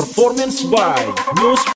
Performance by News